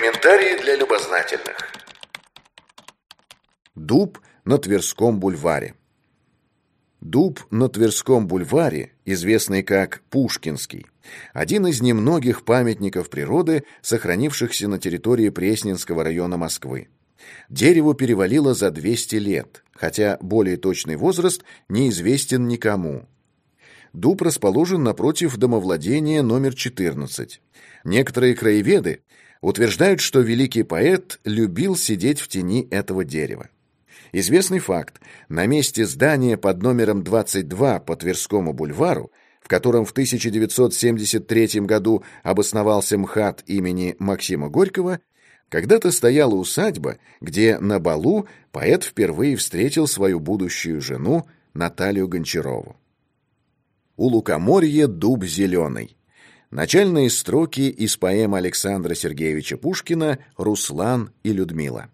Комментарии для любознательных. Дуб на Тверском бульваре. Дуб на Тверском бульваре, известный как Пушкинский, один из немногих памятников природы, сохранившихся на территории Пресненского района Москвы. Дереву перевалило за 200 лет, хотя более точный возраст неизвестен никому. Дуб расположен напротив домовладения номер 14. Некоторые краеведы утверждают, что великий поэт любил сидеть в тени этого дерева. Известный факт. На месте здания под номером 22 по Тверскому бульвару, в котором в 1973 году обосновался МХАТ имени Максима Горького, когда-то стояла усадьба, где на балу поэт впервые встретил свою будущую жену Наталью Гончарову. У лукоморья дуб зеленый. Начальные строки из поэмы Александра Сергеевича Пушкина «Руслан и Людмила».